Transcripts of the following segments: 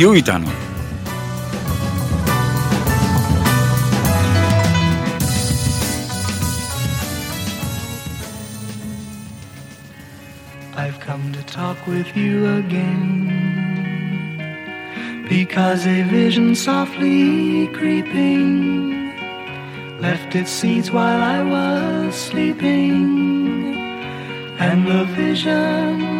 ήταν. I've come to talk with you again Because a vision softly creeping Left its seeds while I was sleeping And the vision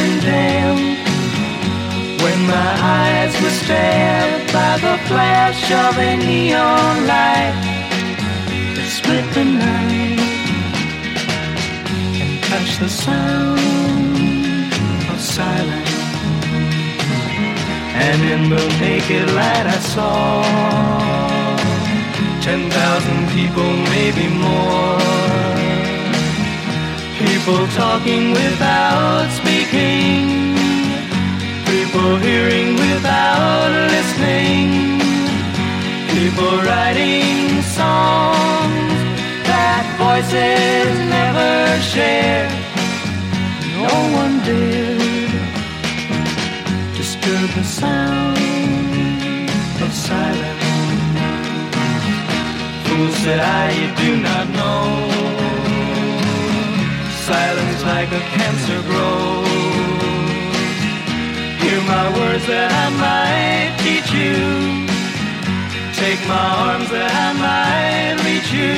were stabbed by the flash of a neon light That split the night touch the sound of silence. And in the naked light I saw ten thousand people, maybe more. People talking without speaking. People hearing without listening. People writing songs that voices never share. No one dared disturb the sound of silence. Fool said I, you do not know. Silence like a cancer grows. Hear my words that I might teach you. Take my arms that I might reach you.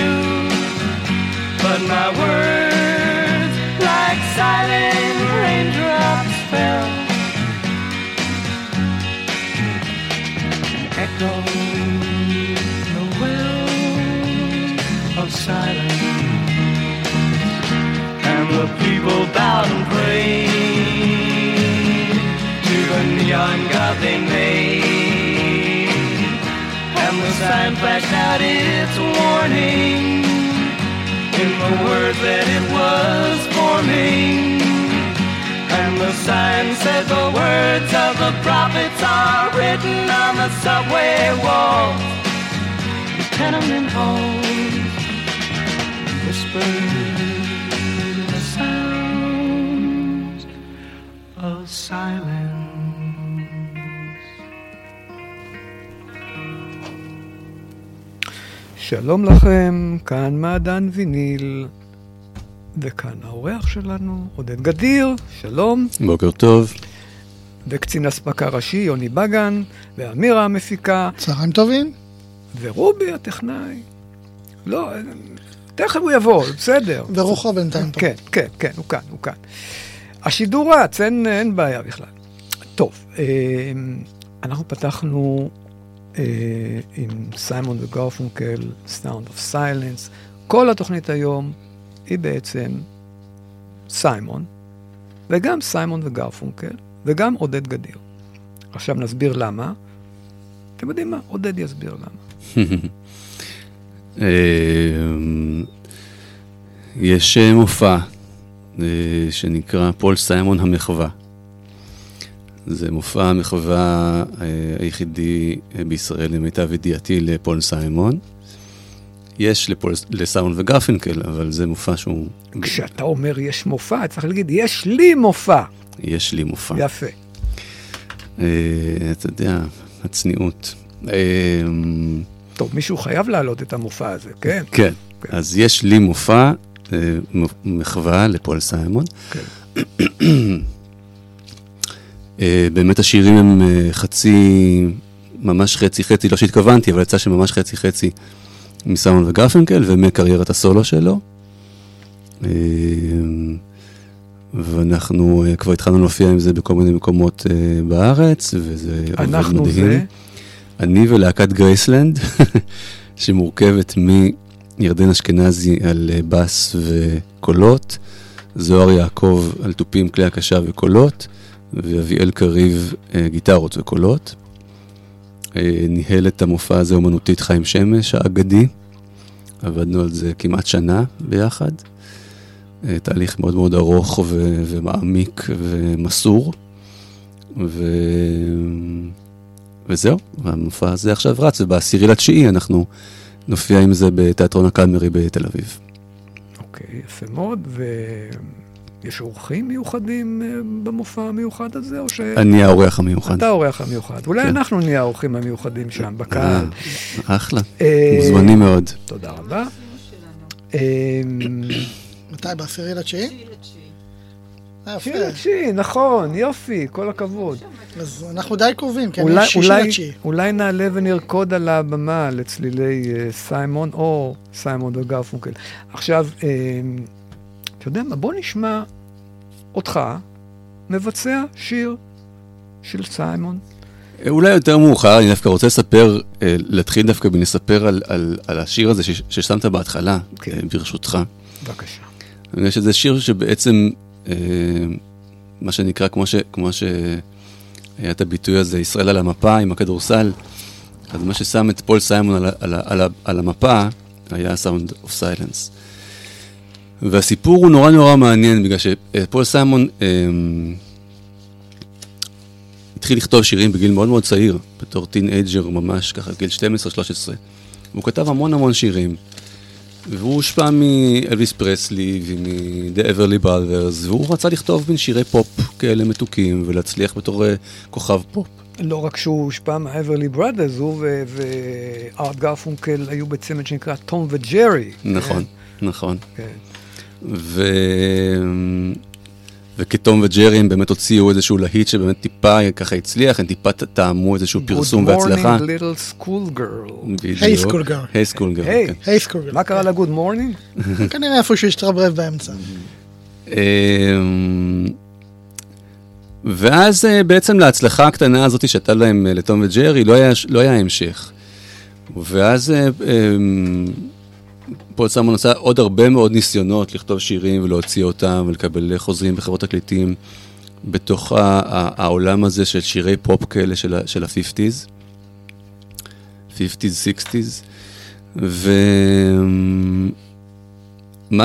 But my words, like silent raindrops, fell and echoed the wells of silence. And the people bowed and prayed the neon god made. And the sign flashed out its warning in the words that it was forming. And the sign said the words of the prophets are written on the subway walls, the tenement halls, whispered the sounds of silence. שלום לכם, כאן מעדן ויניל, וכאן האורח שלנו, עודד גדיר, שלום, בוקר טוב. וקצין אספקה ראשי, יוני בגן, ואמירה המפיקה, צהריים טובים. ורובי הטכנאי. לא, תכף הוא יבוא, בסדר. ורוחו בינתיים פה. כן, כן, כן, הוא כאן, הוא כאן. השידור רץ, אין, אין בעיה בכלל. טוב, אה, אנחנו פתחנו עם סיימון וגרפונקל, Sound of Silence. כל התוכנית היום היא בעצם סיימון, וגם סיימון וגרפונקל, וגם עודד גדיר. עכשיו נסביר למה. אתם יודעים מה? עודד יסביר למה. אה, יש אה, מופע אה, שנקרא פול סיימון המחווה. זה מופע המחווה אה, היחידי אה, בישראל, למיטב ידיעתי, לפול סיימון. יש לפול, לסיימון וגרפינקל, אבל זה מופע שהוא... כשאתה אומר יש מופע, צריך להגיד, יש לי מופע. יש לי מופע. יפה. אה, אתה יודע, הצניעות. אה, טוב, מישהו חייב להעלות את המופע הזה, כן? כן, כן. אז יש לי מופע, אה, מחווה לפול סיימון. כן. אה, באמת השירים הם אה, חצי, ממש חצי חצי, לא שהתכוונתי, אבל יצא שממש חצי חצי מסיימון וגרפינקל ומקריירת הסולו שלו. אה, ואנחנו כבר התחלנו להופיע עם זה בכל מיני מקומות בארץ, וזה עובד אנחנו מדהים. זה, אני ולהקת גרייסלנד, שמורכבת מירדן אשכנזי על בס וקולות, זוהר יעקב על תופים, כלי הקשה וקולות, ואביאל קריב אה, גיטרות וקולות. אה, ניהל את המופע הזה אומנותית חיים שמש האגדי, עבדנו על זה כמעט שנה ביחד. אה, תהליך מאוד מאוד ארוך ו- ומעמיק ומסור. ו... וזהו, המופע הזה עכשיו רץ, ובעשירי לתשיעי אנחנו נופיע עם זה בתיאטרון הקאמרי בתל אביב. אוקיי, יפה מאוד, ויש אורחים מיוחדים אה, במופע המיוחד הזה, או שאתה אני האורח המיוחד. האורח המיוחד? אולי כן. אנחנו נהיה האורחים המיוחדים שם, בקהל. אה, אחלה, אה, מוזמנים מאוד. תודה רבה. מתי? בעשירי לתשיעי? שיר לתשיעי, נכון, יופי, כל הכבוד. אז אנחנו די קרובים, כן, אולי- יש שישי אולי- לתשיעי. אולי נעלה ונרקוד על הבמה לצלילי סיימון, או סיימון וגרפונקל. עכשיו, אתה יודע מה, בוא נשמע אותך מבצע שיר של סיימון. אה, אולי יותר מאוחר, אני דווקא רוצה לספר, אה, להתחיל דווקא בלספר על, על, על השיר הזה ש- ששמת בהתחלה, כן. אה, ברשותך. בבקשה. בגלל שזה שיר שבעצם, מה שנקרא, כמו, ש, כמו שהיה את הביטוי הזה, ישראל על המפה עם הכדורסל, אז מה ששם את פול סיימון על, על, על, על המפה היה Sound of Silence. והסיפור הוא נורא נורא מעניין, בגלל שפול סיימון אה, התחיל לכתוב שירים בגיל מאוד מאוד צעיר, בתור טינאייג'ר ממש, ככה, גיל 12-13. והוא כתב המון המון שירים. והוא הושפע מאלוויס פרסלי ומ-The Everly Brothers, והוא רצה לכתוב מין שירי פופ כאלה מתוקים ולהצליח בתור אה, כוכב פופ. לא רק שהוא הושפע מה Everly Brothers, הוא וארט גרפונקל היו בצמד שנקרא תום וג'רי. נכון, נכון. כן. ו... וכתום וג'רי הם באמת הוציאו איזשהו להיט שבאמת טיפה ככה הצליח, הם טיפה טעמו איזשהו פרסום והצלחה. Good morning, little school girl. Hey, Schoolgirl. Hey Schoolgirl, היי. כן. Hey school מה קרה ל good morning? כנראה איפה שהוא השתרברב באמצע. אמ, ואז אה, בעצם להצלחה הקטנה הזאת שהייתה להם אה, לתום וג'רי, לא היה, לא היה המשך. ואז אה, אמ, פול סמון עשה עוד הרבה מאוד ניסיונות לכתוב שירים ולהוציא אותם ולקבל חוזרים בחברות תקליטים בתוך העולם הזה של שירי פופ כאלה של ה-50's, 50's, 60's, ומה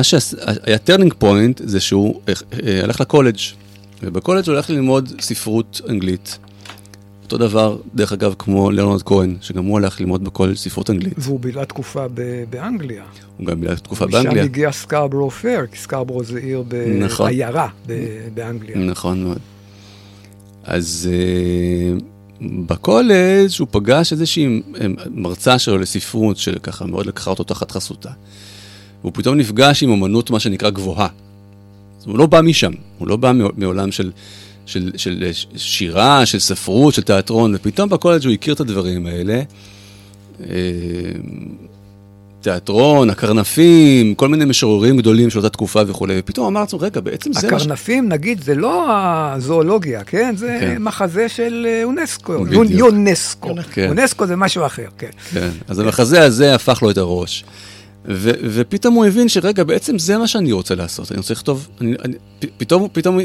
שהיה turning point זה שהוא אה, אה, הלך לקולג' ובקולג' הוא הלך ללמוד ספרות אנגלית. אותו דבר, דרך אגב, כמו ליאונרד כהן, שגם הוא הלך ללמוד בקולג' ספרות אנגלית. והוא בילה תקופה באנגליה. הוא גם בילה תקופה באנגליה. משם הגיע Scarborough Fair, כי Scarborough זה עיר נכון. בעיירה ב- באנגליה. נכון מאוד. אז אה, בקולג' הוא פגש איזושהי אה, מרצה שלו לספרות, שככה מאוד לקחה אותו תחת חסותה. והוא פתאום נפגש עם אמנות, מה שנקרא, גבוהה. אז הוא לא בא משם, הוא לא בא מעולם של, של, של שירה, של ספרות, של תיאטרון, ופתאום בקולג' הוא הכיר את הדברים האלה. אה, תיאטרון, הקרנפים, כל מיני משוררים גדולים של אותה תקופה וכולי, ופתאום אמר לעצמו, רגע, בעצם זה. הקרנפים, נגיד, זה לא הזואולוגיה, כן? זה כן. מחזה של אה, אונסקו. בדיוק. יונסקו. כן. אונסקו זה משהו אחר, כן. כן, אז המחזה הזה הפך לו את הראש. ו- ופתאום הוא הבין שרגע, בעצם זה מה שאני רוצה לעשות, אני רוצה לכתוב, אני, אני, פ- פתאום, פתאום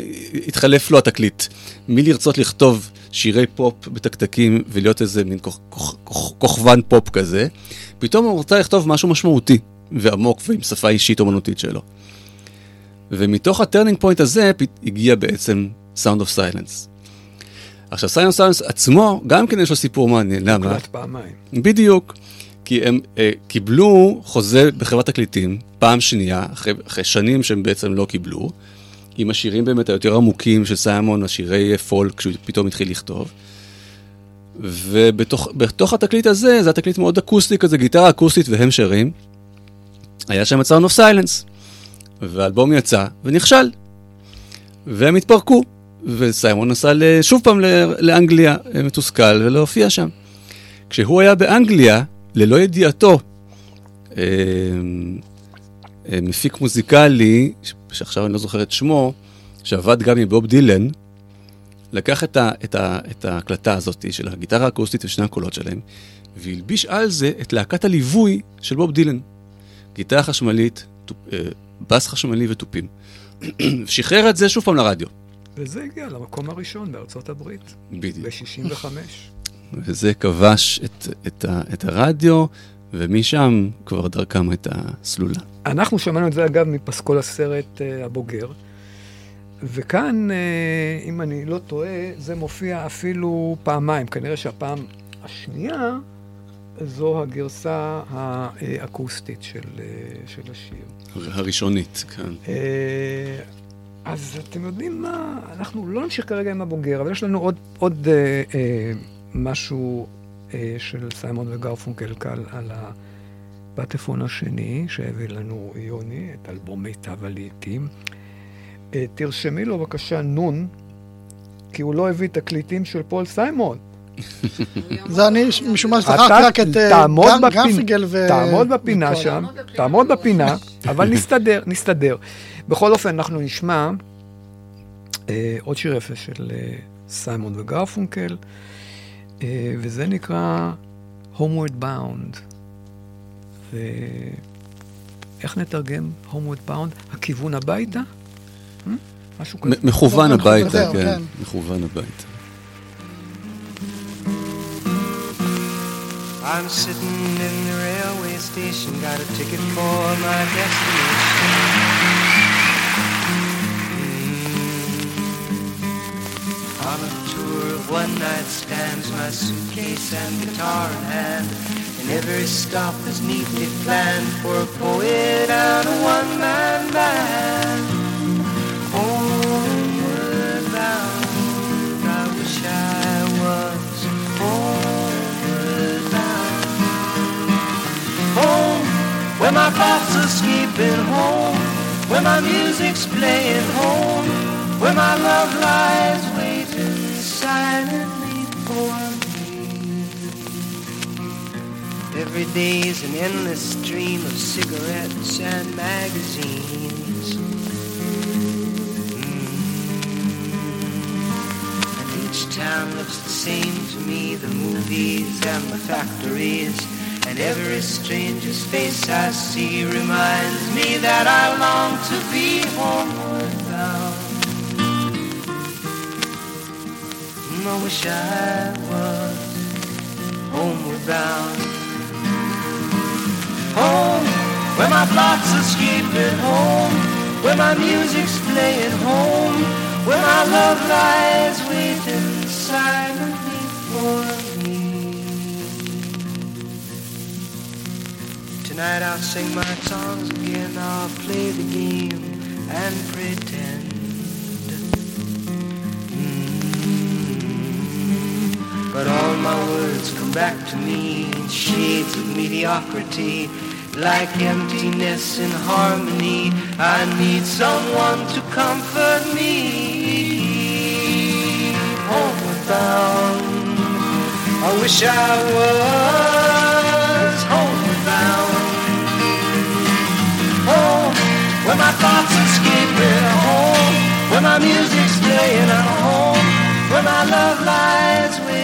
התחלף לו התקליט. מלרצות לכתוב שירי פופ מתקתקים ולהיות איזה מין כוכ, כוכ, כוכ, כוכבן פופ כזה, פתאום הוא רוצה לכתוב משהו משמעותי ועמוק ועם שפה אישית אומנותית שלו. ומתוך ה turning point הזה פ- הגיע בעצם Sound of Silence. עכשיו, סיילנס עצמו, גם כן יש לו סיפור מעניין, למה? הוקלט פעמיים. בדיוק. כי הם אה, קיבלו חוזה בחברת תקליטים, פעם שנייה, אחרי, אחרי שנים שהם בעצם לא קיבלו, עם השירים באמת היותר עמוקים של סיימון, השירי פולק, כשהוא פתאום התחיל לכתוב. ובתוך התקליט הזה, זה התקליט מאוד אקוסטי כזה, גיטרה אקוסטית והם שרים, היה שם את Sound of Silence. והאלבום יצא ונכשל. והם התפרקו, וסיימון נסע שוב פעם לאנגליה, מתוסכל, ולהופיע שם. כשהוא היה באנגליה, ללא ידיעתו, אה, אה, מפיק מוזיקלי, שעכשיו אני לא זוכר את שמו, שעבד גם עם בוב דילן, לקח את, ה, את, ה, את ההקלטה הזאת של הגיטרה האקוסטית ושני הקולות שלהם, והלביש על זה את להקת הליווי של בוב דילן. גיטרה חשמלית, טופ, אה, בס חשמלי ותופים. שחרר את זה שוב פעם לרדיו. וזה הגיע למקום הראשון בארצות הברית. בדיוק. ב-65. וזה כבש את, את, ה, את הרדיו, ומשם כבר דרכם הייתה סלולה. אנחנו שמענו את זה אגב מפסקול הסרט אה, הבוגר, וכאן, אה, אם אני לא טועה, זה מופיע אפילו פעמיים. כנראה שהפעם השנייה זו הגרסה האקוסטית של, uh, של השיר. הראשונית, כן. Uh, אז אתם יודעים מה, אנחנו לא נמשיך כרגע עם הבוגר, אבל יש לנו עוד, עוד uh, uh, משהו אה, של סיימון וגרפונקל קל על הפטפון השני, שהביא לנו יוני, את אלבום מיטב הלעיתים. אה, תרשמי לו בבקשה נון, כי הוא לא הביא תקליטים של פול סיימון. זה אני משום מה שכחתי רק את אה, גרפיגל ו... תעמוד בפינה שם, תעמוד בפינה, אבל נסתדר, נסתדר. בכל אופן, אנחנו נשמע אה, עוד שיר יפה של אה, סיימון וגרפונקל. אה, וזה נקרא Homeward Bound. ואיך נתרגם Homeward Bound? הכיוון הביתה? Hmm? משהו כזה. מכוון הביתה, כן. כן. מכוון הביתה. I'm sitting in the railway station, got a ticket for my destination. On a tour of one night stands, my suitcase and guitar in hand. And every stop is neatly planned for a poet and a one-man band. Homeward I wish I was. Home, where my thoughts are escaping home, where my music's playing home, where my love lies silently for me. Every day's an endless stream of cigarettes and magazines. Mm. And each town looks the same to me, the movies and the factories. And every stranger's face I see reminds me that I long to be homeward I wish I was homeward bound. Home, where my thoughts are escaping home, where my music's playing home, where my love lies waiting silently for me. Tonight I'll sing my songs again, I'll play the game and pretend. But all my words come back to me in shades of mediocrity. Like emptiness in harmony, I need someone to comfort me. Homeward bound, I wish I was homeward bound. Home, where my thoughts escaping home, where my music's playing at home, where my love lies silently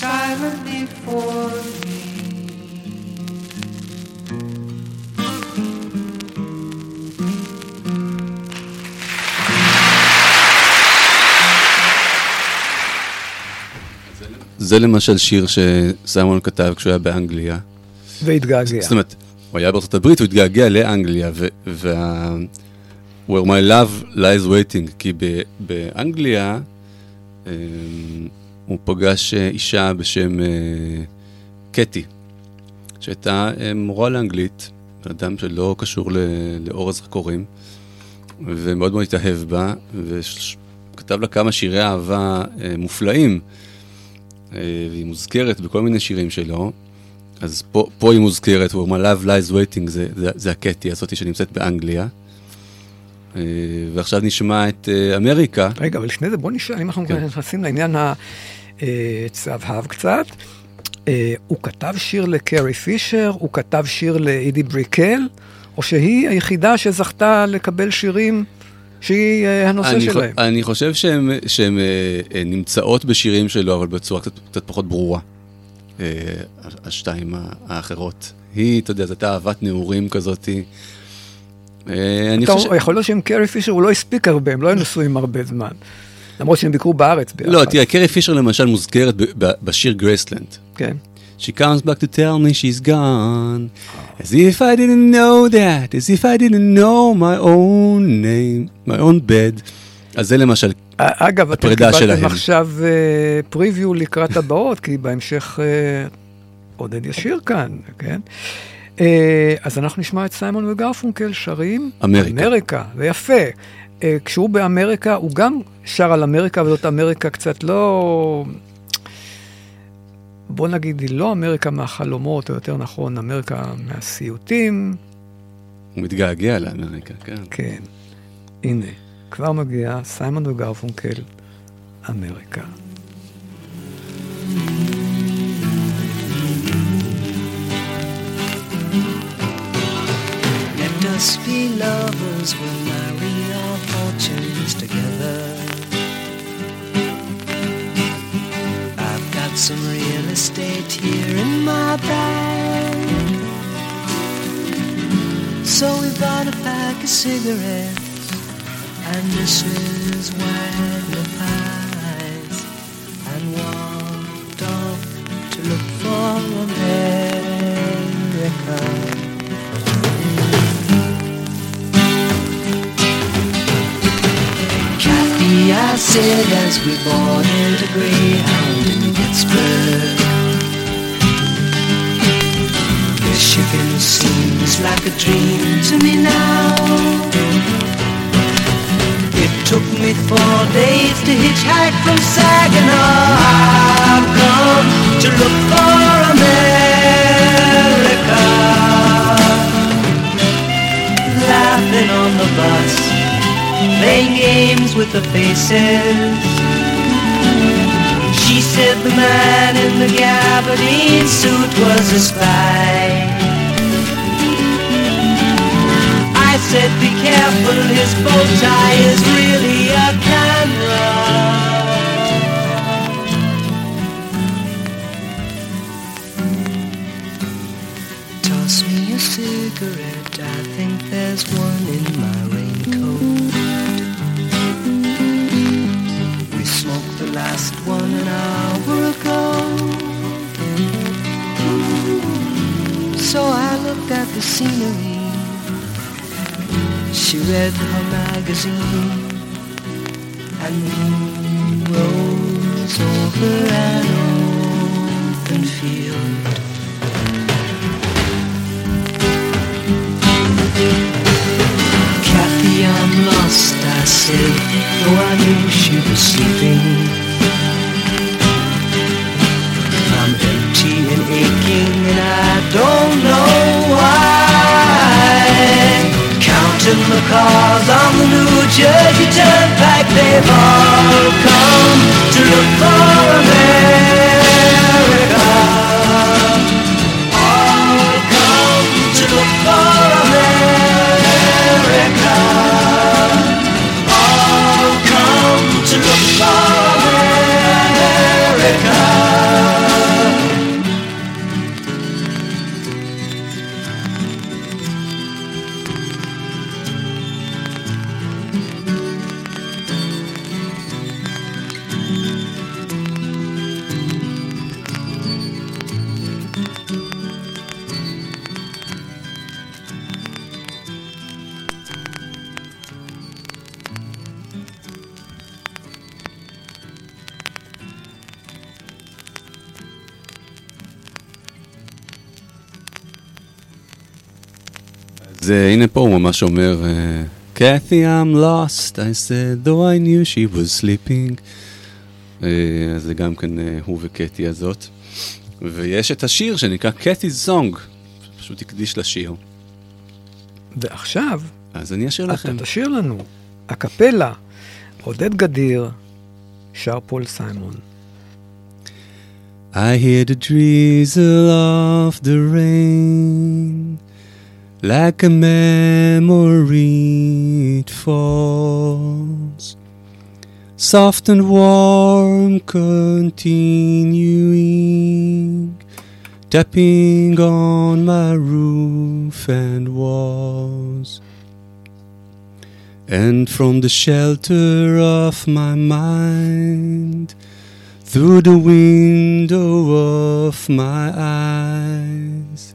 silently for me. זה למשל שיר שסיימון כתב כשהוא היה באנגליה. והתגעגע. זאת אומרת, הוא היה בארצות הברית, הוא התגעגע לאנגליה, וה... Where My Love Lies Waiting, כי באנגליה um, הוא פגש אישה בשם uh, קטי, שהייתה uh, מורה לאנגלית, אדם שלא קשור לאורז חקורים, ומאוד מאוד התאהב בה, וכתב לה כמה שירי אהבה מופלאים, והיא מוזכרת בכל מיני שירים שלו. אז פה, פה היא מוזכרת, הוא אומר Love Lies Waiting, זה, זה, זה הקטי הזאתי שנמצאת באנגליה. אה, ועכשיו נשמע את אה, אמריקה. רגע, אבל לפני זה בוא נשאל, אם אנחנו כן. נכנסים לעניין הצהב קצת. אה, הוא כתב שיר לקרי פישר, הוא כתב שיר לאידי בריקל, או שהיא היחידה שזכתה לקבל שירים שהיא הנושא אני שלהם? אני חושב שהן נמצאות בשירים שלו, אבל בצורה קצת, קצת פחות ברורה. השתיים האחרות. היא, אתה יודע, זו הייתה אהבת נעורים כזאתי. אה, אני חושב... יכול להיות שעם קרי פישר הוא לא הספיק הרבה, הם לא היו נשואים הרבה זמן. למרות שהם ביקרו בארץ ביחד. לא, תראה, קרי פישר למשל מוזכרת בשיר גרייסלנד. כן. She comes back to tell me she's gone, as if I didn't know that, as if I didn't know my own name, my own bed. אז זה למשל אגב, אתם קיבלתם עכשיו פריוויו לקראת הבאות, כי בהמשך עודד ישיר כאן, כן? אה, אז אנחנו נשמע את סיימון וגרפונקל שרים אמריקה. אמריקה, זה יפה. אה, כשהוא באמריקה, הוא גם שר על אמריקה, וזאת אמריקה קצת לא... בוא נגיד, היא לא אמריקה מהחלומות, או יותר נכון, אמריקה מהסיוטים. הוא מתגעגע לאמריקה, כן. כן. הנה, כבר מגיע סיימון וגרפונקל, אמריקה. Must be lovers will marry our fortunes together. I've got some real estate here in my bag. So we bought a pack of cigarettes and Mrs. Wagner pies and walked off to look for America. I said as we boarded a Greyhound in Pittsburgh. Michigan seems like a dream to me now. It took me four days to hitchhike from Saginaw. I've come to look for America. Laughing on the bus playing games with the faces. She said the man in the gabardine suit was a spy. I said, be careful, his bow tie is really a camera. Scenery. She read her magazine, and the moon rose over an open field. Kathy, I'm lost, I said, though I knew she was sleeping. I'm empty and aching and I don't know Counting the cars on the New Jersey Turnpike, they've all come to look for America. All come to look for America. All come to look for America. Uh, הנה פה הוא ממש אומר, Kathy, I'm lost, I said, though I knew she was sleeping. Uh, זה גם כן uh, הוא וקטי הזאת. ויש את השיר שנקרא Kathy's Song, פשוט הקדיש לשיר. ועכשיו, אז אני אשאיר לכם. אתה תשאיר לנו, הקפלה, עודד גדיר, שר פול סיימון. I hear the drizzle of the rain Like a memory it falls Soft and warm continuing Tapping on my roof and walls And from the shelter of my mind through the window of my eyes.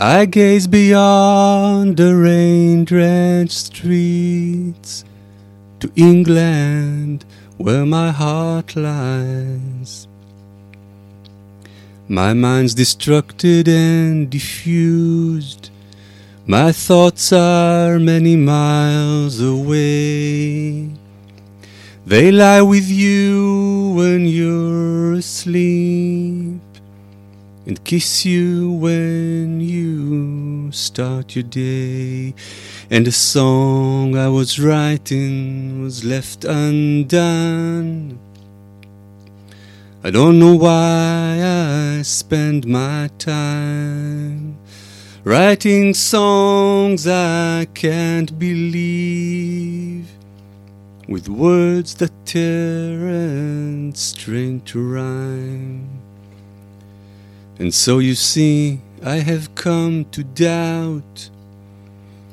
I gaze beyond the rain drenched streets to England where my heart lies. My mind's distracted and diffused. My thoughts are many miles away. They lie with you when you're asleep and kiss you when you start your day. And the song I was writing was left undone. I don't know why I spend my time writing songs I can't believe with words that tear and strain to rhyme. And so you see, I have come to doubt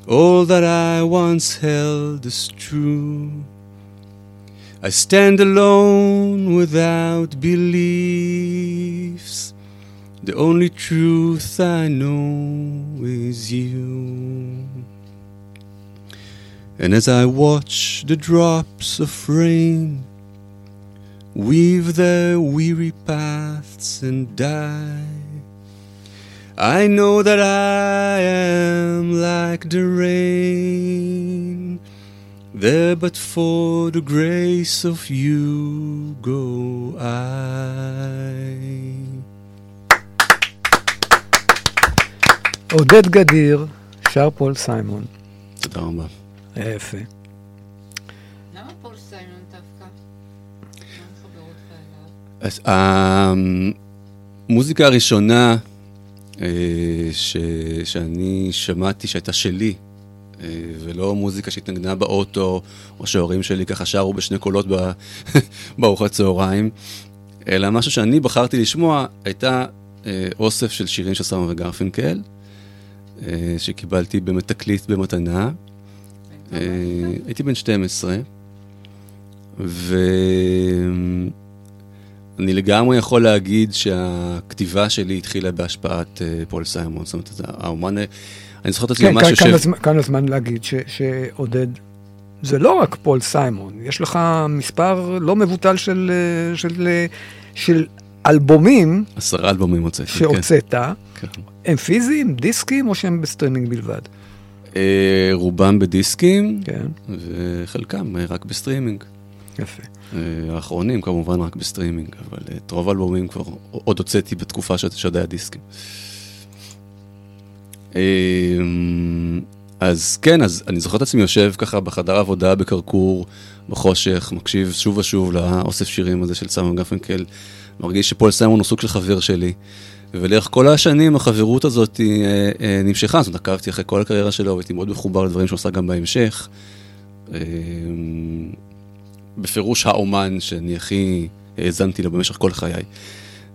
all that I once held as true. I stand alone without beliefs. The only truth I know is you. And as I watch the drops of rain weave their weary paths and die, I know that I am like the rain, there but for the grace of you go I. עודד גדיר, שר פול סיימון. תודה רבה. היה יפה. אז המוזיקה הראשונה אה, ש... שאני שמעתי שהייתה שלי, אה, ולא מוזיקה שהתנגנה באוטו, או שההורים שלי ככה שרו בשני קולות בארוחת צהריים, אלא משהו שאני בחרתי לשמוע, הייתה אה, אוסף של שירים של סמא וגרפינקל, שקיבלתי בתקליט במתנה. אה, הייתי בן 12, ואני לגמרי יכול להגיד שהכתיבה שלי התחילה בהשפעת אה, פול סיימון. זאת אומרת, האומן, אני זוכר את עצמי כן, ממש יושב... כאן הזמן להגיד שעודד, זה לא רק פול סיימון, יש לך מספר לא מבוטל של, אה, של, של אלבומים. עשרה אלבומים הוצאתי, כן. שהוצאת. כן. הם פיזיים, דיסקים, או שהם בסטרימינג בלבד? אה, רובם בדיסקים, כן. וחלקם אה, רק בסטרימינג. יפה. אה, האחרונים כמובן רק בסטרימינג, אבל את רוב האלבומים כבר עוד הוצאתי בתקופה שעוד היה דיסקים. אז כן, אז אני זוכר את עצמי יושב ככה בחדר עבודה בכרכור, בחושך, מקשיב שוב ושוב לאוסף שירים הזה של סיימון וגרפונקל, מרגיש שפול סיימון הוא סוג של חבר שלי. ולאורך כל השנים החברות הזאת אה, אה, נמשכה, זאת אומרת, עקבתי אחרי כל הקריירה שלו והייתי מאוד מחובר לדברים שהוא עושה גם בהמשך. אה, בפירוש האומן שאני הכי האזנתי לו במשך כל חיי.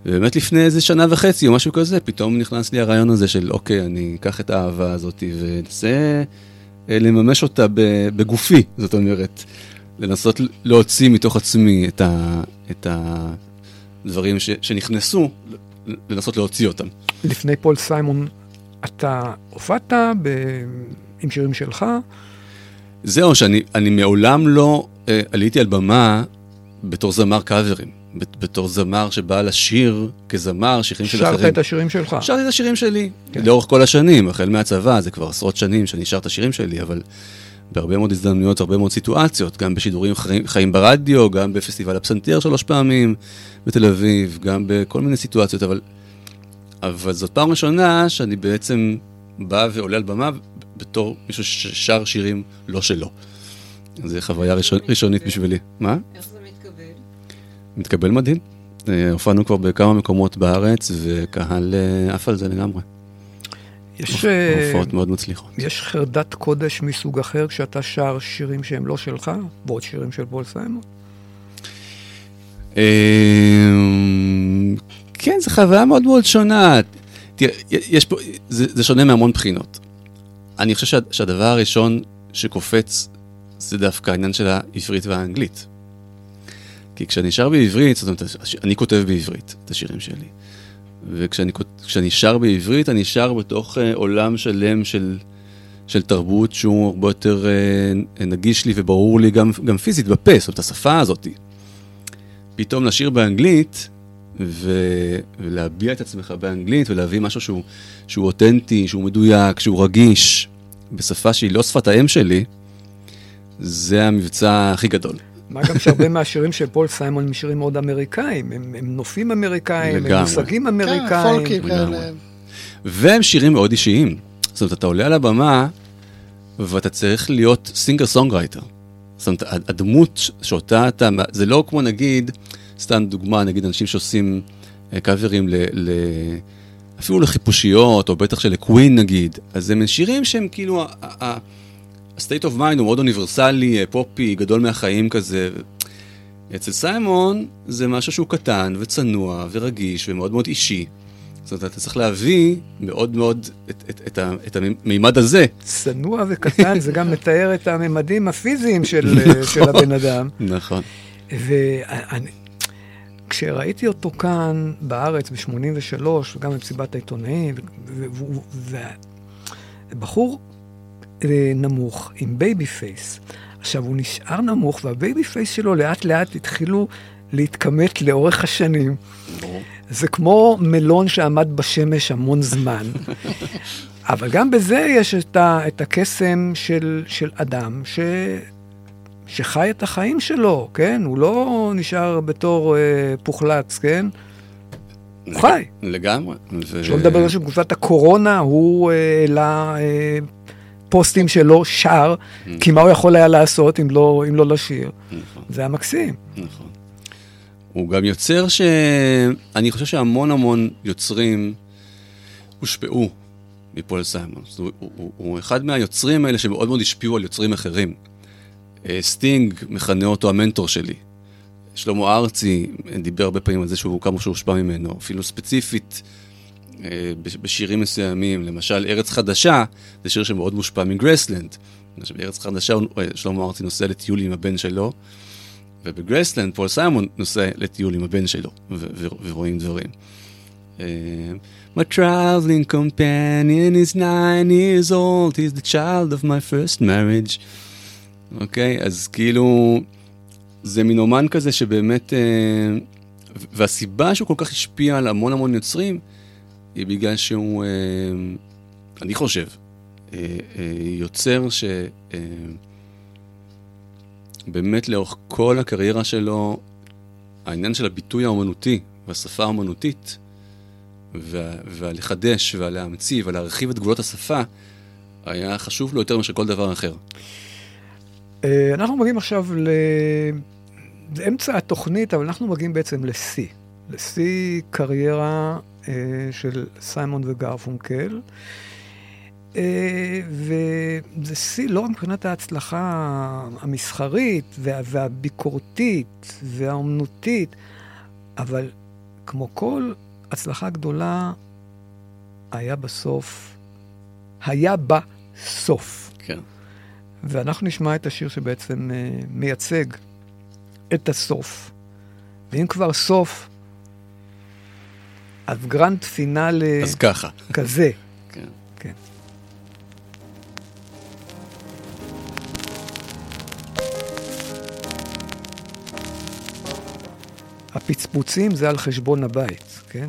ובאמת לפני איזה שנה וחצי או משהו כזה, פתאום נכנס לי הרעיון הזה של אוקיי, אני אקח את האהבה הזאת ואנסה לממש אותה בגופי, זאת אומרת, לנסות להוציא מתוך עצמי את, ה, את הדברים ש, שנכנסו לנסות להוציא אותם. לפני פול סיימון, אתה הופעת ב... עם שירים שלך? זהו, שאני מעולם לא אה, עליתי על במה בתור זמר קאברים. בתור זמר שבא לשיר כזמר, שירים של אחרים. שרת את השירים שלך. שרתי את השירים שלי, כן. לאורך כל השנים, החל מהצבא, זה כבר עשרות שנים שאני שר את השירים שלי, אבל בהרבה מאוד הזדמנויות, הרבה מאוד סיטואציות, גם בשידורים חיים, חיים ברדיו, גם בפסטיבל הפסנתר שלוש פעמים בתל אביב, גם בכל מיני סיטואציות, אבל, אבל זאת פעם ראשונה שאני בעצם בא ועולה על במה בתור מישהו ששר שירים לא שלו. זו חוויה ראשון, ראשונית בשבילי. מה? איך זה מתקבל? מתקבל מדהים. אה, הופענו כבר בכמה מקומות בארץ, וקהל אה, עף על זה לגמרי. יש... אה, הופעות מאוד מצליחות. יש חרדת קודש מסוג אחר כשאתה שר שירים שהם לא שלך, ועוד שירים של פול סיימון? כן, זו חוויה מאוד מאוד שונה. תראה, יש פה, זה, זה שונה מהמון בחינות. אני חושב שהדבר הראשון שקופץ זה דווקא העניין של העברית והאנגלית. כי כשאני שר בעברית, זאת אומרת, אני כותב בעברית את השירים שלי. וכשאני שר בעברית, אני שר בתוך uh, עולם שלם של, של תרבות שהוא הרבה יותר uh, נגיש לי וברור לי גם, גם פיזית בפה, זאת אומרת, השפה הזאת. פתאום לשיר באנגלית ו, ולהביע את עצמך באנגלית ולהביא משהו שהוא, שהוא אותנטי, שהוא מדויק, שהוא רגיש, בשפה שהיא לא שפת האם שלי, זה המבצע הכי גדול. מה גם שהרבה מהשירים של פול סיימון הם שירים מאוד אמריקאים, הם, הם נופים אמריקאים, הם מושגים אמריקאים. כן, פולקים כאלה. והם שירים מאוד אישיים. זאת אומרת, אתה עולה על הבמה ואתה צריך להיות singer songwriter. זאת אומרת, הדמות שאותה אתה, זה לא כמו נגיד, סתם דוגמה, נגיד אנשים שעושים קאברים ל... ל אפילו לחיפושיות, או בטח של Queen נגיד, אז הם שירים שהם כאילו, ה-state of mind הוא מאוד אוניברסלי, אה, פופי, גדול מהחיים כזה. אצל סיימון זה משהו שהוא קטן וצנוע ורגיש ומאוד מאוד אישי. זאת אומרת, אתה צריך להביא מאוד מאוד את, את, את, את המימד הזה. צנוע וקטן, זה גם מתאר את הממדים הפיזיים של, נכון, של הבן אדם. נכון. וכשראיתי אותו כאן בארץ ב-83, וגם במסיבת העיתונאים, ובחור אה, נמוך עם baby face. עכשיו, הוא נשאר נמוך, וה baby face שלו לאט לאט התחילו להתכמת לאורך השנים. זה כמו מלון שעמד בשמש המון זמן. אבל גם בזה יש את, ה, את הקסם של, של אדם ש, שחי את החיים שלו, כן? הוא לא נשאר בתור אה, פוחלץ, כן? הוא חי. לגמרי. שלא לדבר על שבתקופת הקורונה הוא אה, העלה... אה, פוסטים שלו שר, mm. כי מה הוא יכול היה לעשות אם לא, אם לא לשיר? נכון. זה היה מקסים. נכון. הוא גם יוצר ש... אני חושב שהמון המון יוצרים הושפעו מפול סיימון. הוא, הוא, הוא, אחד מהיוצרים האלה שמאוד מאוד השפיעו על יוצרים אחרים. אה, סטינג מכנה אותו המנטור שלי. שלמה ארצי דיבר הרבה פעמים על זה שהוא כמה שהוא הושפע ממנו, אפילו ספציפית בשירים מסוימים, למשל ארץ חדשה, זה שיר שמאוד מושפע מ Graceland. בארץ חדשה אה, שלמה ארצי נוסע לטיול עם הבן שלו, ובגרייסלנד פול סיימון נוסע לטיול עם הבן שלו, ורואים דברים. Uh, my traveling companion is nine years old, he's the child of my first marriage. אוקיי, אוקיי, אז כאילו, זה מין אומן כזה שבאמת, והסיבה שהוא כל כך השפיע על המון המון יוצרים, היא בגלל שהוא, אה, אני חושב, אה, אה, יוצר שבאמת לאורך כל הקריירה שלו, העניין של הביטוי האומנותי והשפה האומנותית, ולחדש ולהמציא ולהרחיב את גבולות השפה, היה חשוב לו יותר מאשר כל דבר אחר. אנחנו מגיעים עכשיו לאמצע התוכנית, אבל אנחנו מגיעים בעצם לשיא. לשיא קריירה של סיימון וגרפונקל. אה, וזה שיא לא רק מבחינת ההצלחה המסחרית וה, והביקורתית והאומנותית, אבל כמו כל הצלחה גדולה, היה בסוף, היה בה סוף. כן. ואנחנו נשמע את השיר שבעצם uh, מייצג את הסוף. ואם כבר סוף, אז grand finale... אז ככה. כזה. כן. כן. הפצפוצים זה על חשבון הבית, כן?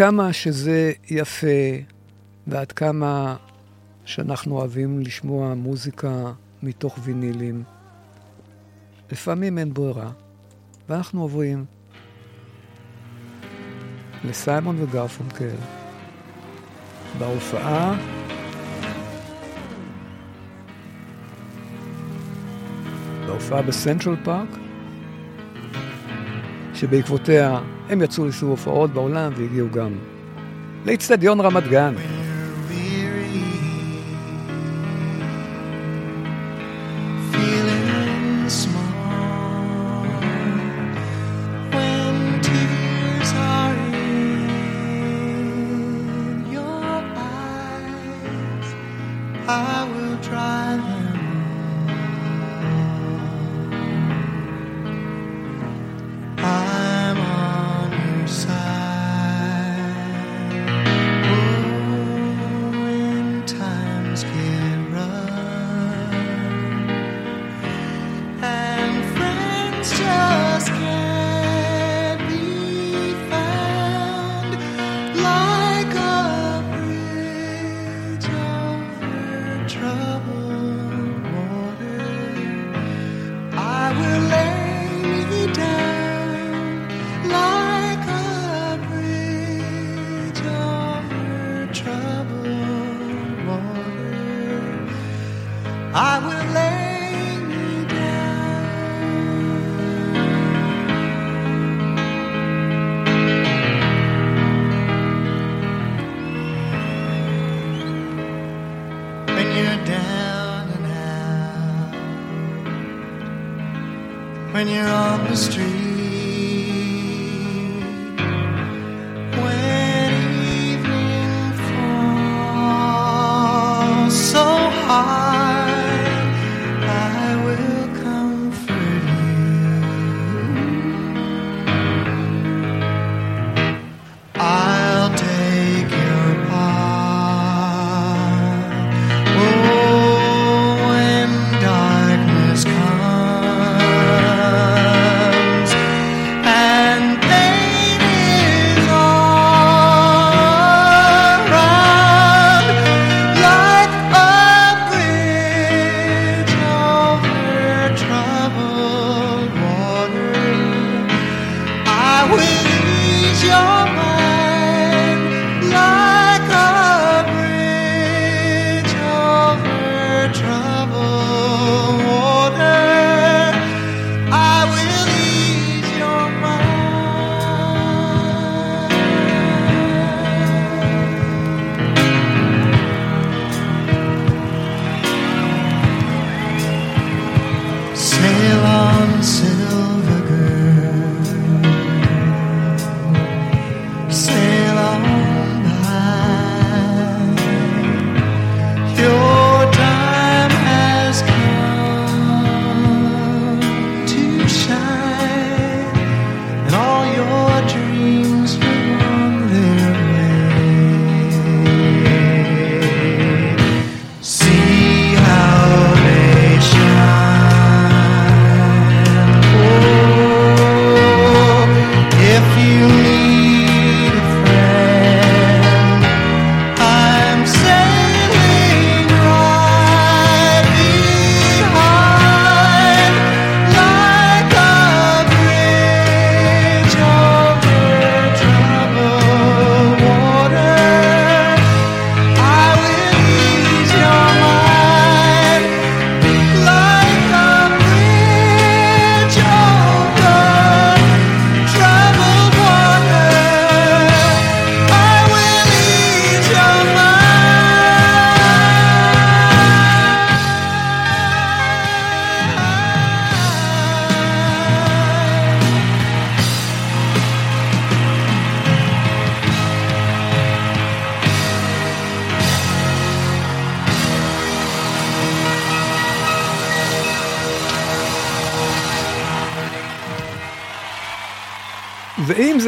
כמה שזה יפה, ועד כמה שאנחנו אוהבים לשמוע מוזיקה מתוך וינילים, לפעמים אין ברירה, ואנחנו עוברים לסיימון וגרפונקל בהופעה בהופעה בסנטרל פארק, שבעקבותיה הם יצאו לסיבוב הופעות בעולם והגיעו גם לאצטדיון רמת גן.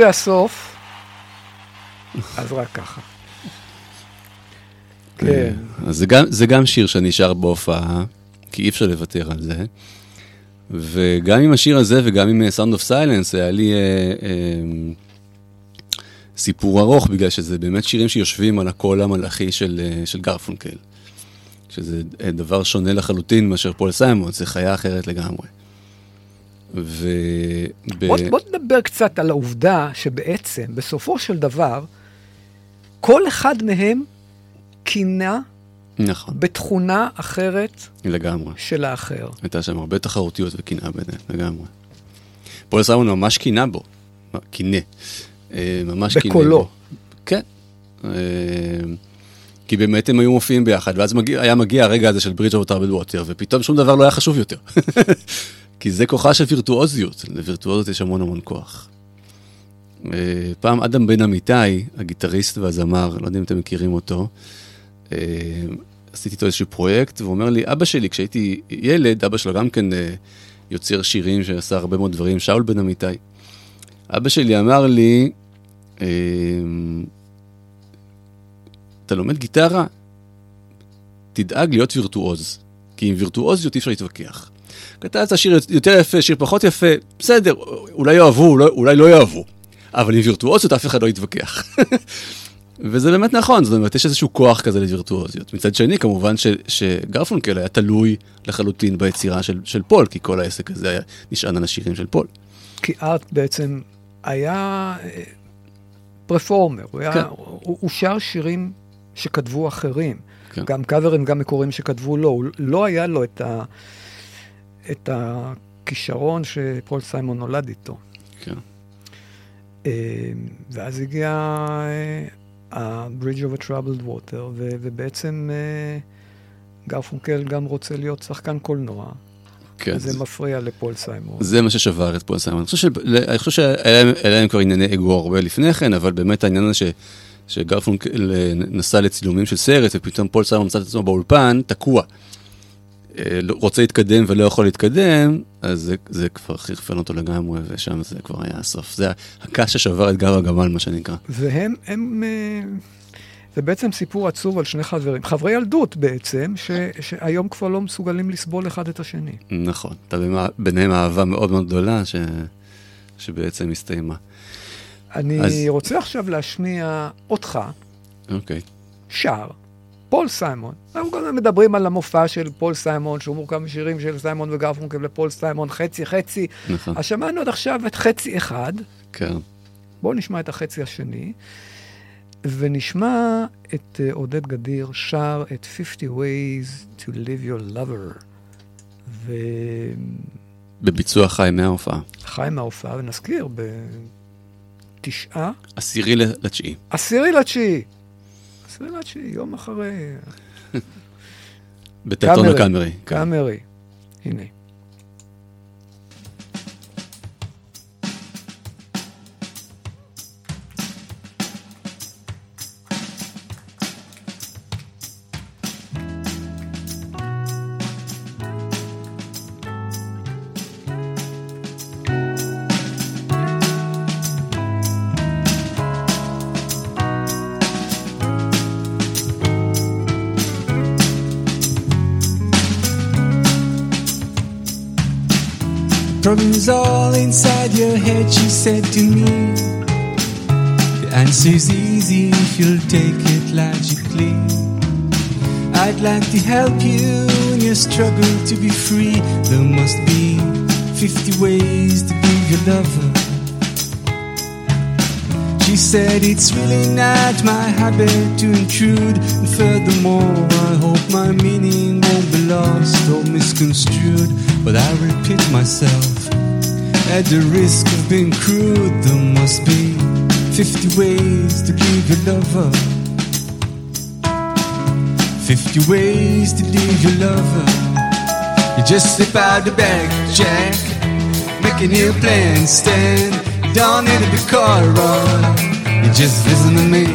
זה הסוף, אז רק ככה. כן. אז זה גם, זה גם שיר שנשאר בהופעה, כי אי אפשר לוותר על זה. וגם עם השיר הזה וגם עם אה, Sound of Silence היה לי אה, אה, סיפור ארוך, בגלל שזה באמת שירים שיושבים על הקול המלאכי של, אה, של גרפונקל. שזה אה, דבר שונה לחלוטין מאשר פול סיימון, זה חיה אחרת לגמרי. ו... בוא, בוא נדבר קצת על העובדה שבעצם, בסופו של דבר, כל אחד מהם קינא נכון. בתכונה אחרת לגמרי. של האחר. הייתה שם הרבה תחרותיות וקנאה ביניהם, לגמרי. פול סיימון ממש קינא בו, קינא. אה, ממש קינא בו. בקולו. כן. אה, כי באמת הם היו מופיעים ביחד, ואז מגיע, היה מגיע הרגע הזה של Bridge of Water, ופתאום שום דבר לא היה חשוב יותר. כי זה כוחה של וירטואוזיות, לווירטואוזיות יש המון המון כוח. אה, פעם אדם בן אמיתי, הגיטריסט והזמר, לא יודע אם אתם מכירים אותו, אה, עשיתי איתו איזשהו פרויקט, והוא אומר לי, אבא שלי, כשהייתי ילד, אבא שלו גם כן אה, יוצר שירים שעשה הרבה מאוד דברים, שאול בן אמיתי. אבא שלי אמר לי, אתה לומד גיטרה, תדאג להיות וירטואוז, כי עם וירטואוזיות אי אפשר להתווכח. כתבת שיר יותר יפה, שיר פחות יפה, בסדר, אולי יאהבו, אולי, אולי לא יאהבו, אבל עם וירטואוזיות אף אחד לא יתווכח. וזה באמת נכון, זאת אומרת, יש איזשהו כוח כזה לווירטואוזיות. מצד שני, כמובן ש, שגרפונקל היה תלוי לחלוטין ביצירה של, של פול, כי כל העסק הזה היה נשען על השירים של פול. כי ארט בעצם היה performer, הוא, היה, כן. הוא, הוא שר שירים שכתבו אחרים. כן. גם קאברים, גם מקורים שכתבו לו. הוא לא היה לו את, ה, את הכישרון שפול סיימון נולד איתו. כן. אה, ואז הגיע ה-Bridge אה, of a Troubled Water, ובעצם אה, גרפונקל גם רוצה להיות שחקן קולנוע. כן. זה מפריע לפול סיימון. זה מה ששבר את פול סיימון. אני חושב שהיה להם כבר ענייני אגו הרבה לפני כן, אבל באמת העניין הזה ש... שגרפונקל נסע לצילומים של סרט, ופתאום פול סיימון מצא את עצמו באולפן, תקוע. אה, רוצה להתקדם ולא יכול להתקדם, אז זה, זה כבר חרפן אותו לגמרי, ושם זה כבר היה הסוף. זה הקש ששבר את גב הגמל, מה שנקרא. והם, הם, אה, זה בעצם סיפור עצוב על שני חברים, חברי ילדות בעצם, ש, שהיום כבר לא מסוגלים לסבול אחד את השני. נכון, הייתה ביניהם אהבה מאוד מאוד גדולה, ש, שבעצם הסתיימה. אני אז... רוצה עכשיו להשמיע אותך, אוקיי. שר, פול סיימון. אנחנו גם מדברים על המופע של פול סיימון, שהוא מורכב משירים של סיימון וגרפונקל ופול סיימון, חצי חצי. נכון. אז שמענו עד עכשיו את חצי אחד. כן. בואו נשמע את החצי השני, ונשמע את uh, עודד גדיר שר את 50 Ways to Leave Your Lover. ו... בביצוע חי מההופעה. חי מההופעה, ונזכיר, בתשעה... עשירי לתשיעי. עשירי לתשיעי. עשירי לתשיעי, יום אחרי... בתיאטרון הקאמרי. קאמרי, הנה. Problems all inside your head, she said to me. The answer's easy if you'll take it logically. I'd like to help you in your struggle to be free. There must be 50 ways to be your lover. She said it's really not my habit to intrude, and furthermore, I hope my meaning won't be lost or misconstrued. But I repeat myself, at the risk of being crude, there must be 50 ways to leave your lover. 50 ways to leave your lover. You just slip out the bag, Jack, make a new plan, stand. You don't need to be caught around. You just listen to me.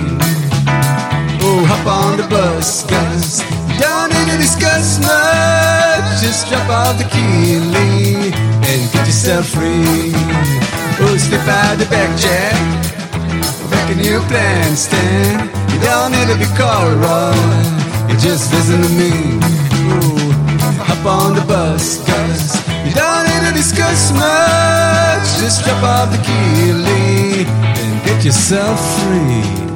Oh, hop on the bus, guys. You don't need to discuss much. Just drop off the key and leave and get yourself free. Oh, slip out the back, Jack. Make a new plan, Stan. You don't need to be called wrong. You just listen to me. Ooh, hop on the bus, cause you don't need to discuss much. Just drop off the key, and get yourself free.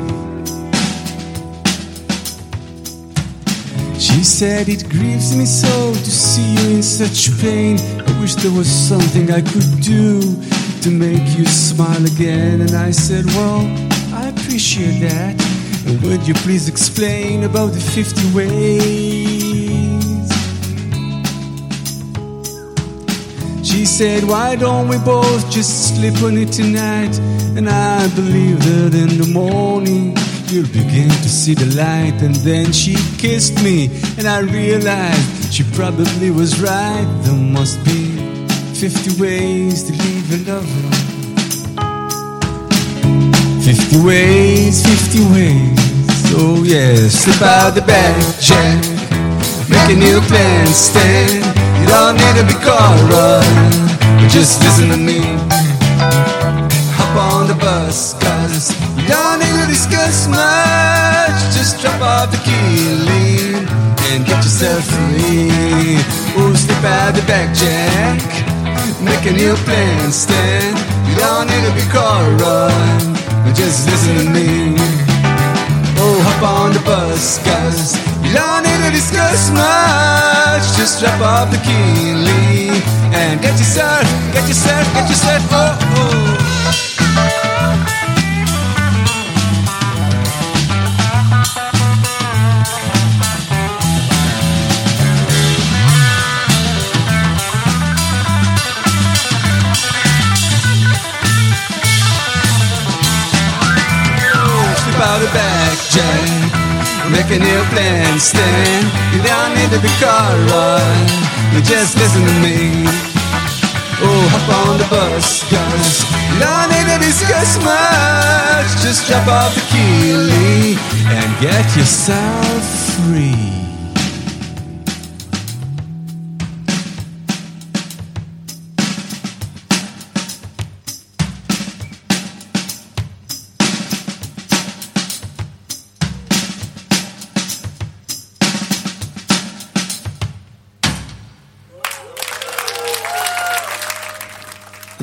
She said it grieves me so to see you in such pain. I wish there was something I could do to make you smile again. And I said, Well, I appreciate that. And would you please explain about the 50 ways? She said, Why don't we both just sleep on it tonight? And I believe that in the morning you'll begin to see the light. And then she kissed me, and I realized she probably was right. There must be 50 ways to leave a lover. 50 ways, 50 ways. Oh, yeah, slip out the back, Jack. Make a new plan, stand. Don't need to be caught, run. Just listen to me. Hop on the bus, cause you don't need to discuss much. Just drop off the key, leave, and get yourself free. Oh, slip out the back, Jack. Make a new plan, stand. You don't need to be caught, run. Just listen to me. Oh, hop on the bus, cause you don't need to discuss much. Just drop off the key, and get yourself, get yourself, get yourself, oh, oh. Out the back, Jack. Make a new plan, stand. You don't need to be caught, right? You just listen to me. Oh, hop on the bus, cause you don't need to discuss much. Just drop off the key, and get yourself free.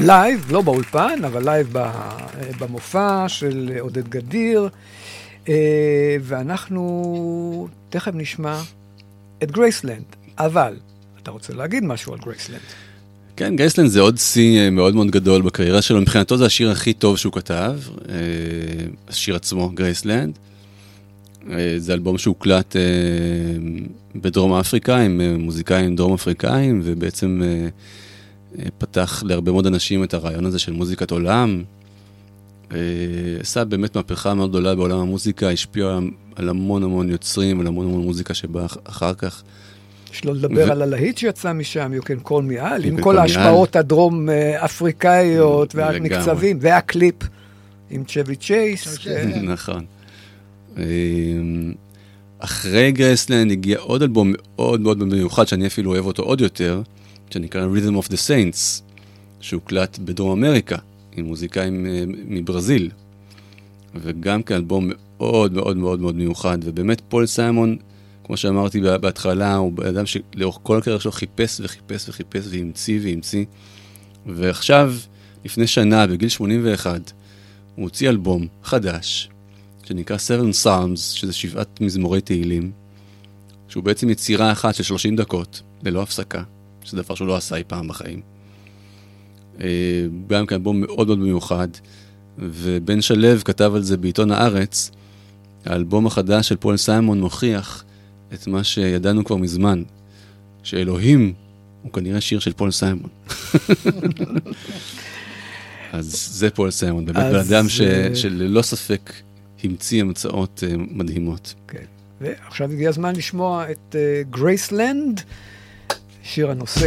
לייב, לא באולפן, אבל לייב במופע של עודד גדיר, אה, ואנחנו תכף נשמע את גרייסלנד. אבל, אתה רוצה להגיד משהו על גרייסלנד? כן, גרייסלנד זה עוד שיא מאוד מאוד גדול בקריירה שלו, מבחינתו זה השיר הכי טוב שהוא כתב, אה, השיר עצמו, גרייסלנד. אה, זה אלבום שהוקלט בדרום אפריקה עם מוזיקאים דרום אפריקאים, ובעצם פתח להרבה מאוד אנשים את הרעיון הזה של מוזיקת עולם. עשה באמת מהפכה מאוד גדולה בעולם המוזיקה, השפיע על המון המון יוצרים, על המון המון מוזיקה שבאה אחר כך. שלא לדבר ו... על הלהיט שיצא משם, You can call me Al, עם כל ההשפעות הדרום אפריקאיות והמקצבים, והקליפ עם צ'בי צ'ייס. נכון. אחרי גרייסלנד הגיע עוד אלבום מאוד מאוד מיוחד, שאני אפילו אוהב אותו עוד יותר. שנקרא Rhythm of the Saints, שהוקלט בדרום אמריקה, עם מוזיקאים מברזיל. וגם כאלבום מאוד מאוד מאוד מאוד מיוחד, ובאמת פול סיימון, כמו שאמרתי בהתחלה, הוא אדם שלאורך כל הקריירה שלו חיפש וחיפש וחיפש והמציא והמציא. ועכשיו, לפני שנה, בגיל 81, הוא הוציא אלבום חדש, שנקרא Seven Psalms, שזה שבעת מזמורי תהילים, שהוא בעצם יצירה אחת של 30 דקות, ללא הפסקה. שזה דבר שהוא לא עשה אי פעם בחיים. גם כן אלבום מאוד מאוד מיוחד, ובן שלו כתב על זה בעיתון הארץ, האלבום החדש של פול סיימון מוכיח את מה שידענו כבר מזמן, שאלוהים הוא כנראה שיר של פול סיימון. אז זה פול סיימון, באמת בן אדם ש... שללא ספק המציא המצאות מדהימות. כן, ועכשיו הגיע הזמן לשמוע את גרייסלנד. Uh, שיר הנושא.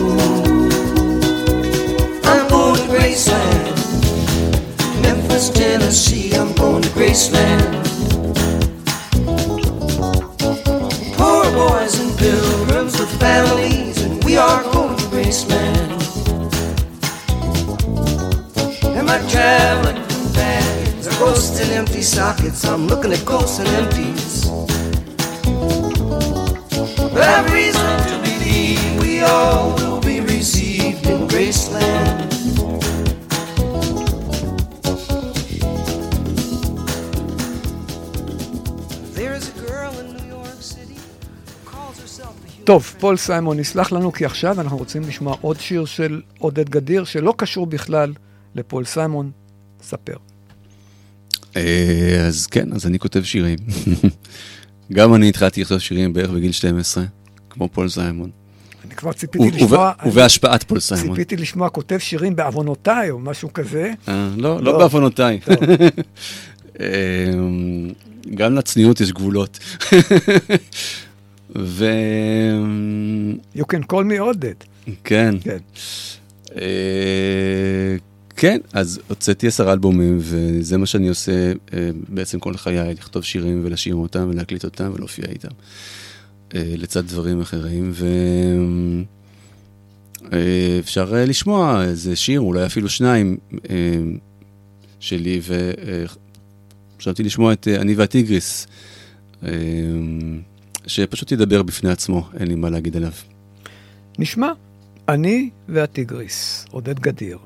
Graceland, Memphis, Tennessee. I'm going to Graceland. Poor boys and pilgrims with families, and we are going to Graceland. And my traveling companions are ghosts and empty sockets. I'm looking at ghosts and empties. But I've reason to believe we all will be received in Graceland. טוב, פול סיימון יסלח לנו, כי עכשיו אנחנו רוצים לשמוע עוד שיר של עודד גדיר, שלא קשור בכלל לפול סיימון. ספר. אה, אז כן, אז אני כותב שירים. גם אני התחלתי לכתוב שירים בערך בגיל 12, כמו פול סיימון. אני כבר ציפיתי לשמוע... ובהשפעת פול סיימון. ציפיתי לשמוע כותב שירים בעוונותיי, או משהו כזה. אה, לא, לא בעוונותיי. אה, גם לצניעות יש גבולות. ו... You can call me עודד. כן. כן. אה, כן, אז הוצאתי עשר אלבומים, וזה מה שאני עושה אה, בעצם כל חיי, לכתוב שירים ולשיר אותם ולהקליט אותם ולהופיע איתם. אה, לצד דברים אחרים, ואפשר לשמוע איזה שיר, אולי אפילו שניים שלי, וחשבתי לשמוע את אני והטיגריס, שפשוט ידבר בפני עצמו, אין לי מה להגיד עליו. נשמע, אני והטיגריס, עודד גדיר.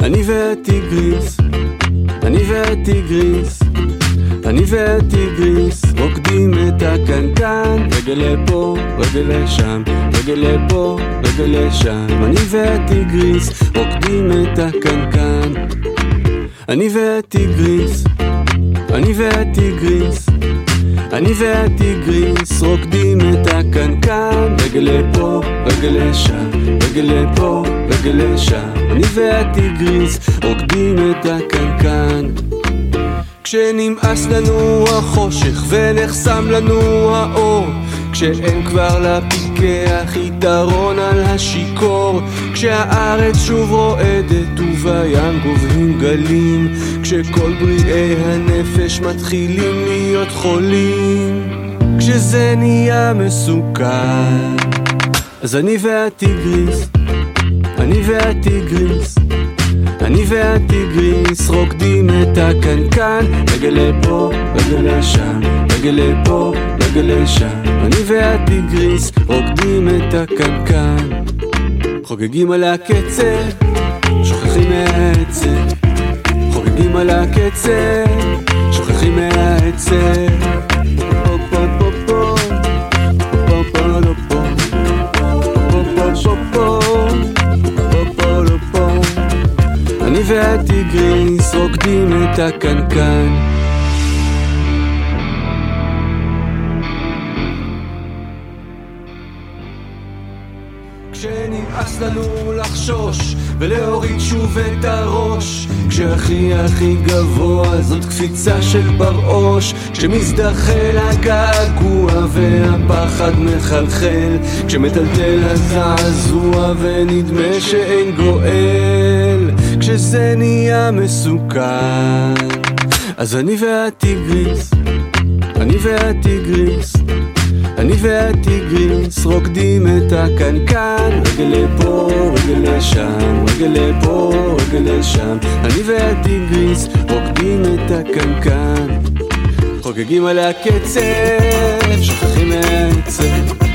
אני והטיגריס, אני והטיגריס, אני והטיגריס, רוקדים את הקנקן, רגל לפה, רגל לשם, רגל לפה, רגל לשם, אני והטיגריס, רוקדים את הקנקן, אני והטיגריס, אני והטיגריס, אני והטיגריס רוקדים את הקנקן רגל לפה, רגל לשם, רגל לפה, רגל לשם. אני והטיגריס רוקדים את הקנקן. כשנמאס לנו החושך ונחסם לנו האור כשאין כבר לפיקח יתרון על השיכור כשהארץ שוב רועדת ובים גובהים גלים כשכל בריאי הנפש מתחילים להיות חולים. כשזה נהיה מסוכן אז אני והטיגריס, אני והטיגריס אני והטיגריס רוקדים את הקנקן. רגל לפה, רגל לשם, רגל לפה, רגל לשם. אני והטיגריס רוקדים את הקנקן. חוגגים על הקצב, שוכחים מהעצב חוגגים על הקצב, שוכחים מהעצב את הקנקן. נמאס לנו לחשוש ולהוריד שוב את הראש כשהכי הכי גבוה זאת קפיצה של בראש כשמזדחל הגעגוע והפחד מחלחל כשמטלטל הזעזוע ונדמה שאין גואל כשזה נהיה מסוכן. אז אני והטיגריס, אני והטיגריס אני והטיגריס רוקדים את הקנקן רגל לפה, רגל לשם, רגל לפה, רגל לשם. אני והטיגריס רוקדים את הקנקן. חוגגים על הקצב, שוכחים מעצב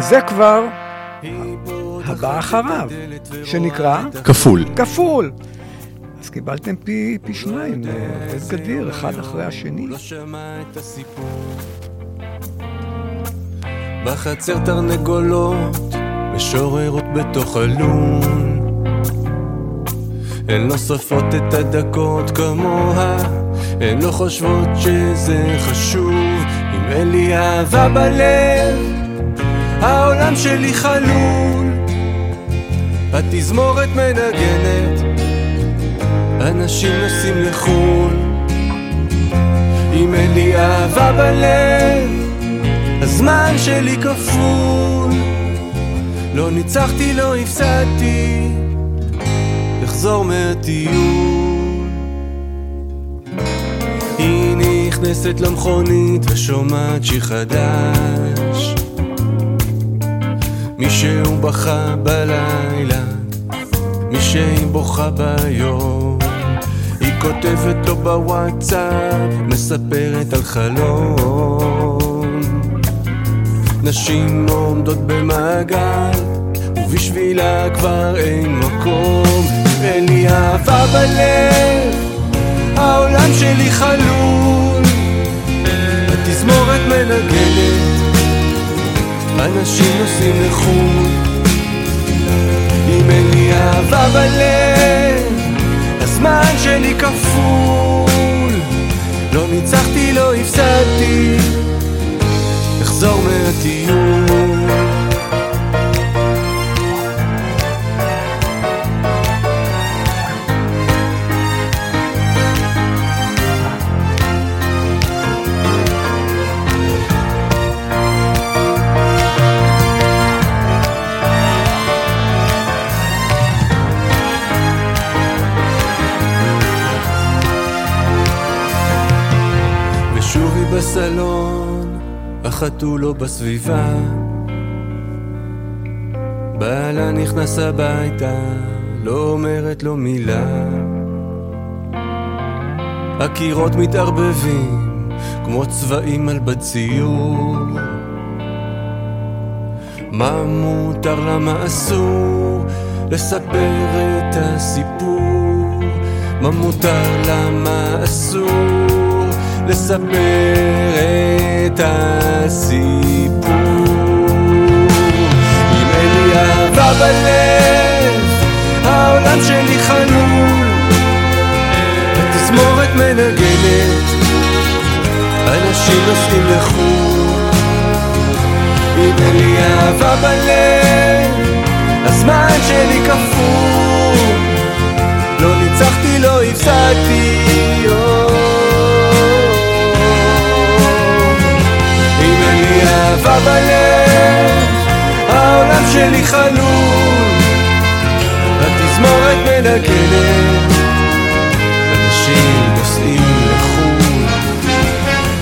וזה כבר הבא אחריו, שנקרא? כפול. כפול. אז קיבלתם פי, פי שניים, עובד גדיר, אחד אחרי השני. לא שמע את הסיפור בחצר תרנגולות משוררות בתוך הלון הן לא סופרות את הדקות כמוה הן לא חושבות שזה חשוב אם אין לי אהבה בלב העולם שלי חלול. התזמורת מנגנת אנשים נוסעים לחו"ל. אם אין לי אהבה בלב הזמן שלי כפול. לא ניצחתי, לא הפסדתי לחזור מהטיול. היא נכנסת למכונית ושומעת שיר חדש מישהו בכה בלילה מישהי בוכה ביום היא כותבת לו בוואטסאפ, מספרת על חלום נשים עומדות במעגל, ובשבילה כבר אין מקום. אין לי אהבה בלב, העולם שלי חלול. התזמורת מנגנת, אנשים נוסעים לחו"ל. אם אין לי אהבה בלב, הזמן שלי כפול. לא ניצחתי, לא הפסדתי. לחזור מהטיול החתול לא בסביבה. בעלה נכנס הביתה, לא אומרת לו מילה. הקירות מתערבבים כמו צבעים על בציור. מה מותר לה, מה אסור, לספר את הסיפור. מה מותר לה, מה אסור. לספר את הסיפור. אם אין לי אהבה בלב, העולם שלי חנול. התזמורת מנגנת, אנשים נוסעים לחו"ל. אם אין לי אהבה בלב, הזמן שלי כפול. לא ניצחתי, לא הפסדתי, אהבה בלב, העולם שלי חלול, התזמורת מנגנת, אנשים נוסעים לחו"ל,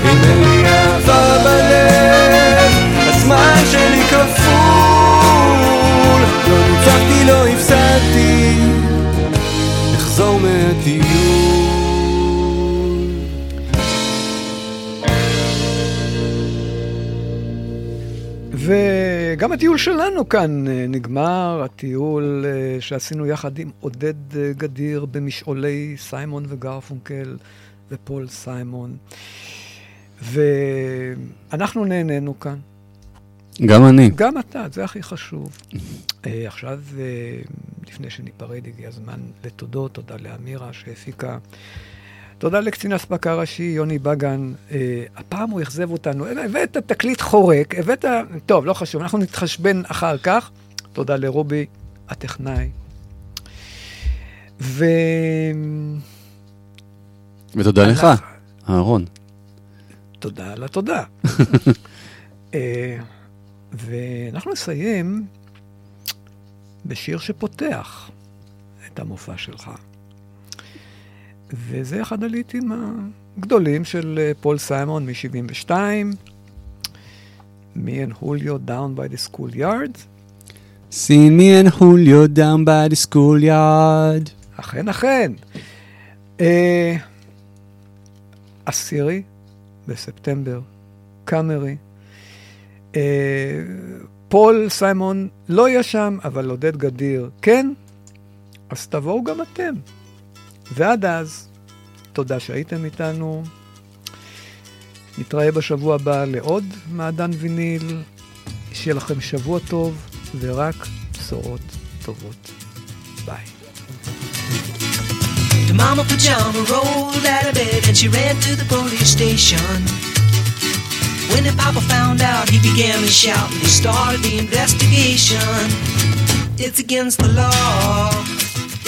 אם אין לי אהבה בלב, הזמן שלי כפול, לא ניצחתי, לא הפסדתי, אחזור מהטיול וגם הטיול שלנו כאן נגמר, הטיול שעשינו יחד עם עודד גדיר במשעולי סיימון וגרפונקל ופול סיימון. ואנחנו נהנינו כאן. גם אני. גם אתה, זה הכי חשוב. עכשיו, לפני שניפרד, הגיע הזמן לתודות, תודה לאמירה שהפיקה. תודה לקצין אספקה ראשי, יוני בגן. אה, הפעם הוא אכזב אותנו. הבאת תקליט חורק, הבאת... טוב, לא חשוב, אנחנו נתחשבן אחר כך. תודה לרובי, הטכנאי. ו... ותודה לך, אהרון. תודה על התודה. אה, ואנחנו נסיים בשיר שפותח את המופע שלך. וזה אחד הליטים הגדולים של אה, פול סיימון מ-72, Me and Julio Down by the Schoolyard. See me and Julio down by the schoolyard. אכן, אכן. אה, עשירי בספטמבר, קאמרי. אה, פול סיימון לא יהיה שם, אבל עודד גדיר כן, אז תבואו גם אתם. ועד אז, תודה שהייתם איתנו. נתראה בשבוע הבא לעוד מעדן ויניל. שיהיה לכם שבוע טוב ורק בשורות טובות. ביי. Mama pajama rolled out of bed and she ran to the police station. When the papa found out, he began to shout and he started the investigation. It's against the law.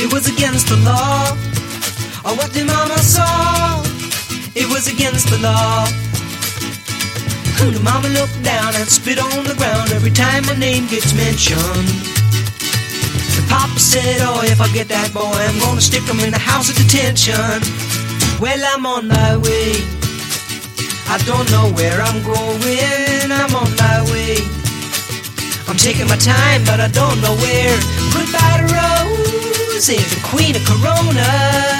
It was against the law. Or what the mama saw, it was against the law. The mama looked down and spit on the ground every time my name gets mentioned. The papa said, Oh, if I get that boy, I'm gonna stick him in the house of detention. Well, I'm on my way. I don't know where I'm going. I'm on my way. I'm taking my time, but I don't know where. Goodbye to Rose, the queen of Corona.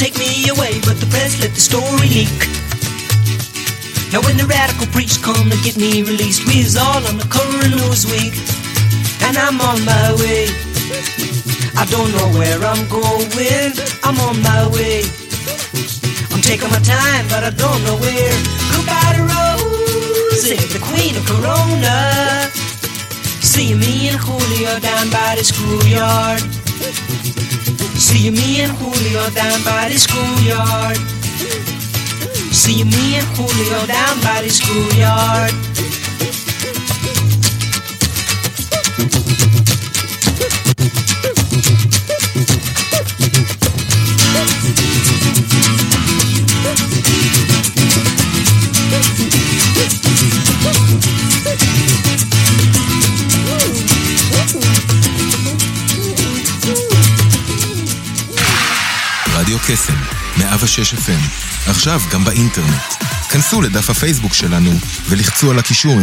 Take me away, but the press let the story leak. Now when the radical preach come to get me released, we is all on the cover of Newsweek, and I'm on my way. I don't know where I'm going, I'm on my way. I'm taking my time, but I don't know where. Goodbye to Rosie, the queen of Corona. See me and Julio down by the schoolyard. See me and Julio down by the schoolyard. See me and Julio down by the schoolyard. רדיו קסם, 106 FM, עכשיו גם באינטרנט. כנסו לדף הפייסבוק שלנו ולחצו על הקישור